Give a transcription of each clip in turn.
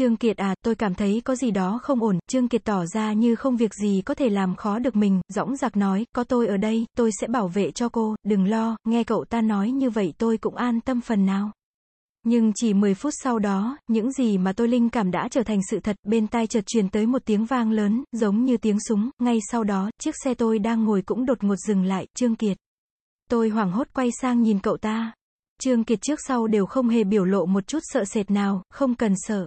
Trương Kiệt à, tôi cảm thấy có gì đó không ổn, Trương Kiệt tỏ ra như không việc gì có thể làm khó được mình, dõng dạc nói, có tôi ở đây, tôi sẽ bảo vệ cho cô, đừng lo, nghe cậu ta nói như vậy tôi cũng an tâm phần nào. Nhưng chỉ 10 phút sau đó, những gì mà tôi linh cảm đã trở thành sự thật, bên tai chợt truyền tới một tiếng vang lớn, giống như tiếng súng, ngay sau đó, chiếc xe tôi đang ngồi cũng đột ngột dừng lại, Trương Kiệt. Tôi hoảng hốt quay sang nhìn cậu ta. Trương Kiệt trước sau đều không hề biểu lộ một chút sợ sệt nào, không cần sợ.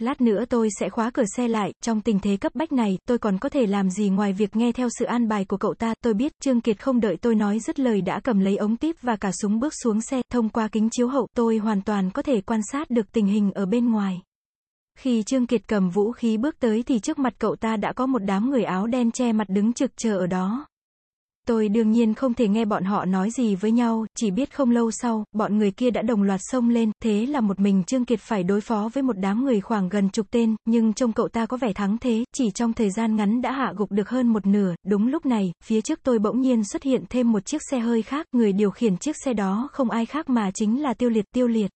Lát nữa tôi sẽ khóa cửa xe lại, trong tình thế cấp bách này, tôi còn có thể làm gì ngoài việc nghe theo sự an bài của cậu ta, tôi biết, Trương Kiệt không đợi tôi nói dứt lời đã cầm lấy ống tiếp và cả súng bước xuống xe, thông qua kính chiếu hậu, tôi hoàn toàn có thể quan sát được tình hình ở bên ngoài. Khi Trương Kiệt cầm vũ khí bước tới thì trước mặt cậu ta đã có một đám người áo đen che mặt đứng trực chờ ở đó. Tôi đương nhiên không thể nghe bọn họ nói gì với nhau, chỉ biết không lâu sau, bọn người kia đã đồng loạt xông lên, thế là một mình Trương Kiệt phải đối phó với một đám người khoảng gần chục tên, nhưng trông cậu ta có vẻ thắng thế, chỉ trong thời gian ngắn đã hạ gục được hơn một nửa, đúng lúc này, phía trước tôi bỗng nhiên xuất hiện thêm một chiếc xe hơi khác, người điều khiển chiếc xe đó không ai khác mà chính là tiêu liệt tiêu liệt.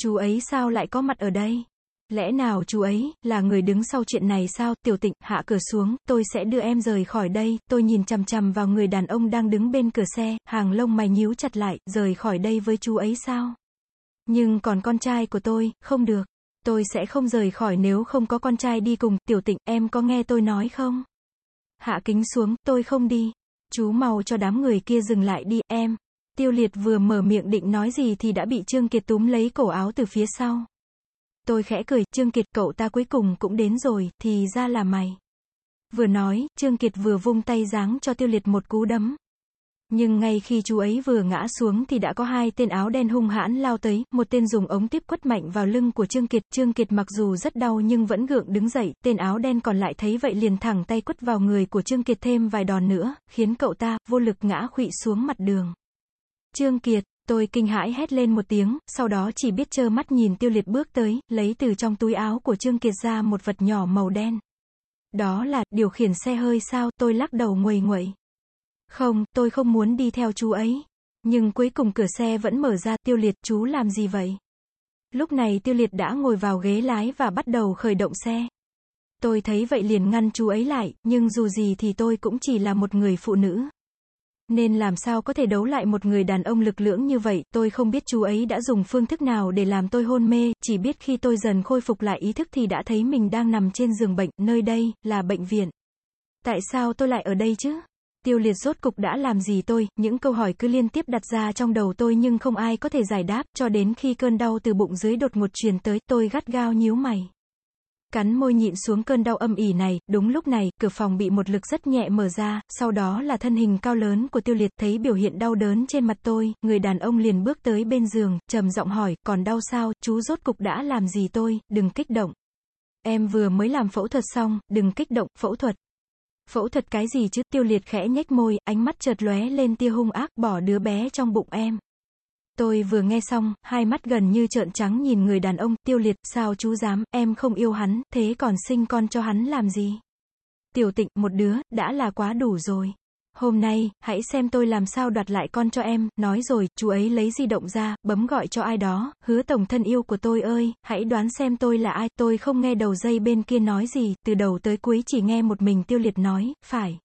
Chú ấy sao lại có mặt ở đây? Lẽ nào chú ấy, là người đứng sau chuyện này sao, tiểu tịnh, hạ cửa xuống, tôi sẽ đưa em rời khỏi đây, tôi nhìn chằm chằm vào người đàn ông đang đứng bên cửa xe, hàng lông mày nhíu chặt lại, rời khỏi đây với chú ấy sao? Nhưng còn con trai của tôi, không được. Tôi sẽ không rời khỏi nếu không có con trai đi cùng, tiểu tịnh, em có nghe tôi nói không? Hạ kính xuống, tôi không đi. Chú mau cho đám người kia dừng lại đi, em. Tiêu liệt vừa mở miệng định nói gì thì đã bị Trương Kiệt túm lấy cổ áo từ phía sau. Tôi khẽ cười, Trương Kiệt cậu ta cuối cùng cũng đến rồi, thì ra là mày. Vừa nói, Trương Kiệt vừa vung tay giáng cho tiêu liệt một cú đấm. Nhưng ngay khi chú ấy vừa ngã xuống thì đã có hai tên áo đen hung hãn lao tới, một tên dùng ống tiếp quất mạnh vào lưng của Trương Kiệt. Trương Kiệt mặc dù rất đau nhưng vẫn gượng đứng dậy, tên áo đen còn lại thấy vậy liền thẳng tay quất vào người của Trương Kiệt thêm vài đòn nữa, khiến cậu ta, vô lực ngã khụy xuống mặt đường. Trương Kiệt, Tôi kinh hãi hét lên một tiếng, sau đó chỉ biết trơ mắt nhìn tiêu liệt bước tới, lấy từ trong túi áo của Trương Kiệt ra một vật nhỏ màu đen. Đó là, điều khiển xe hơi sao, tôi lắc đầu nguầy nguậy. Không, tôi không muốn đi theo chú ấy. Nhưng cuối cùng cửa xe vẫn mở ra, tiêu liệt, chú làm gì vậy? Lúc này tiêu liệt đã ngồi vào ghế lái và bắt đầu khởi động xe. Tôi thấy vậy liền ngăn chú ấy lại, nhưng dù gì thì tôi cũng chỉ là một người phụ nữ. Nên làm sao có thể đấu lại một người đàn ông lực lưỡng như vậy, tôi không biết chú ấy đã dùng phương thức nào để làm tôi hôn mê, chỉ biết khi tôi dần khôi phục lại ý thức thì đã thấy mình đang nằm trên giường bệnh, nơi đây, là bệnh viện. Tại sao tôi lại ở đây chứ? Tiêu liệt rốt cục đã làm gì tôi, những câu hỏi cứ liên tiếp đặt ra trong đầu tôi nhưng không ai có thể giải đáp, cho đến khi cơn đau từ bụng dưới đột ngột truyền tới, tôi gắt gao nhíu mày. Cắn môi nhịn xuống cơn đau âm ỉ này, đúng lúc này, cửa phòng bị một lực rất nhẹ mở ra, sau đó là thân hình cao lớn của tiêu liệt thấy biểu hiện đau đớn trên mặt tôi, người đàn ông liền bước tới bên giường, trầm giọng hỏi, còn đau sao, chú rốt cục đã làm gì tôi, đừng kích động. Em vừa mới làm phẫu thuật xong, đừng kích động, phẫu thuật. Phẫu thuật cái gì chứ, tiêu liệt khẽ nhếch môi, ánh mắt chợt lóe lên tia hung ác, bỏ đứa bé trong bụng em. Tôi vừa nghe xong, hai mắt gần như trợn trắng nhìn người đàn ông, tiêu liệt, sao chú dám, em không yêu hắn, thế còn sinh con cho hắn làm gì? Tiểu tịnh, một đứa, đã là quá đủ rồi. Hôm nay, hãy xem tôi làm sao đoạt lại con cho em, nói rồi, chú ấy lấy di động ra, bấm gọi cho ai đó, hứa tổng thân yêu của tôi ơi, hãy đoán xem tôi là ai, tôi không nghe đầu dây bên kia nói gì, từ đầu tới cuối chỉ nghe một mình tiêu liệt nói, phải.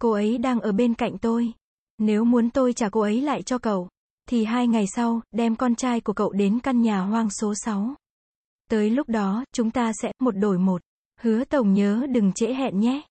Cô ấy đang ở bên cạnh tôi. Nếu muốn tôi trả cô ấy lại cho cậu, thì hai ngày sau, đem con trai của cậu đến căn nhà hoang số 6. Tới lúc đó, chúng ta sẽ, một đổi một. Hứa tổng nhớ đừng trễ hẹn nhé.